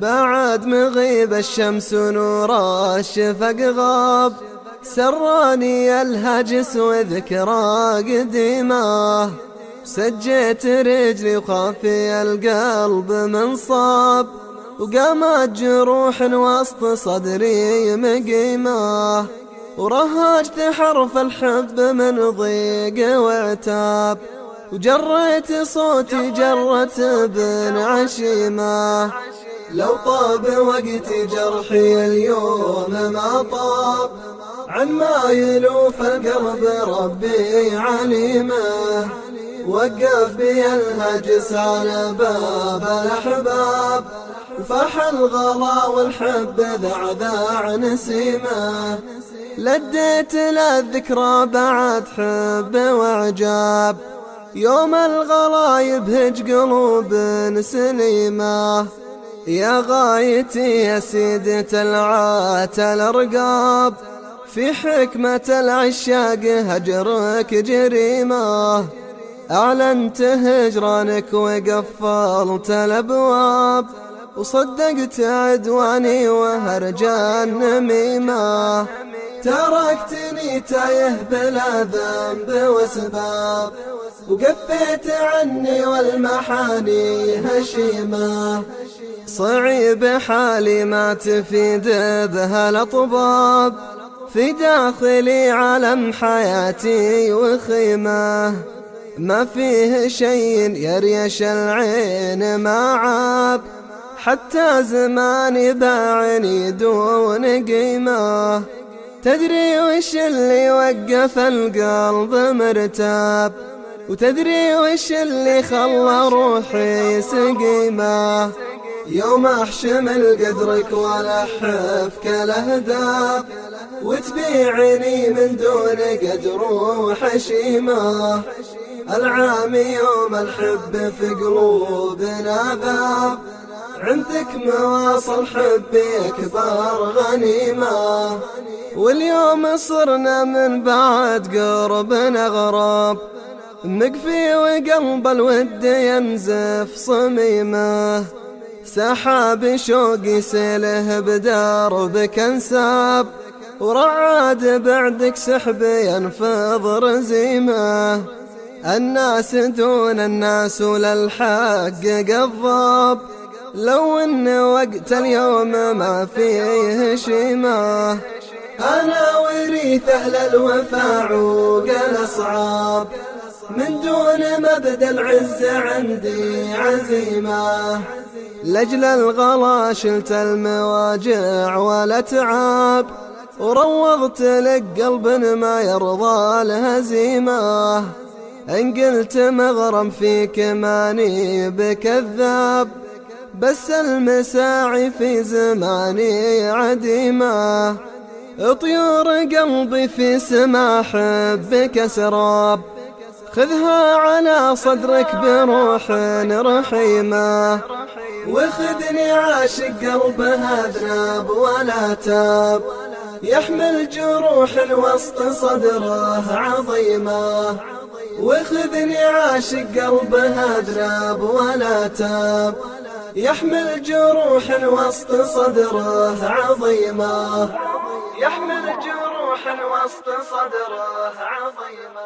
بعد مغيب الشمس نور الشفق غاب. سراني الهجس وذكرى قديمة. سجيت رجلي وخافي القلب من صاب. وقامت جروح وسط صدري مقيمة. ورهجت حرف الحب من ضيق وعتاب وجريت صوتي جرت بن عشيمة. لو طاب وقت جرحي اليوم ما طاب. عن ما يلوف القلب ربي عليمه. وقف بي الهجس على باب الأحباب. وفاح الغلا والحب ذعذع نسيمه. لديت للذكرى بعد حب وعجاب. يوم الغلا يبهج قلوب سليمه. يا غايتي يا سيدة العات الأرقاب في حكمة العشاق هجرك جريمة. أعلنت هجرانك وقفلت الأبواب وصدقت عدواني وهرجا النميمة تركتني تايه بلا ذنب وسباب وقفيت عني والمحاني هشيمة. صعيب حالي ما تفيد بها الأطباب في داخلي علم حياتي وخيمة. ما فيه شيء يريش العين ما عاب حتى زماني باعني دون قيمة. تدري وش اللي وقف القلب مرتاب؟ وتدري وش اللي خلى روحي سقيمة؟ يوم احشمل قدرك والحفك الاهداف وتبيعني من دون قدر وحشيمة. ألعام يوم الحب في قلوبنا باب عندك مواصل حبي أكبر غنيمة. واليوم صرنا من بعد قربنا غراب مقفي وقلب الود ينزف صميمة. سحاب شوقي سيله بدربك انساب ورعاد بعدك سحب ينفض رزيمة. الناس دون الناس وللحق قضاب. لو إن وقت اليوم ما فيه شيمة. أنا وريث أهل الوفا عوق الأصعاب. من دون مبدأ العز عندي عزيمة. لجل الغلا شلت المواجع والأتعاب. وروضت لك قلب ما يرضى الهزيمة. إن قلت مغرم فيك ماني بكذاب. بس المساعي في زماني عديمة. طيور قلبي في سما حبك سراب خذها على صدرك بروح رحيمة. وخذني عاشق قلبها ذناب ولا تاب. يحمل جروح وسط صدره عظيمة. وخذني عاشق قلبها ذناب ولا تاب. يحمل جروح وسط صدره عظيمة. يحمل جروح وسط صدره عظيمة.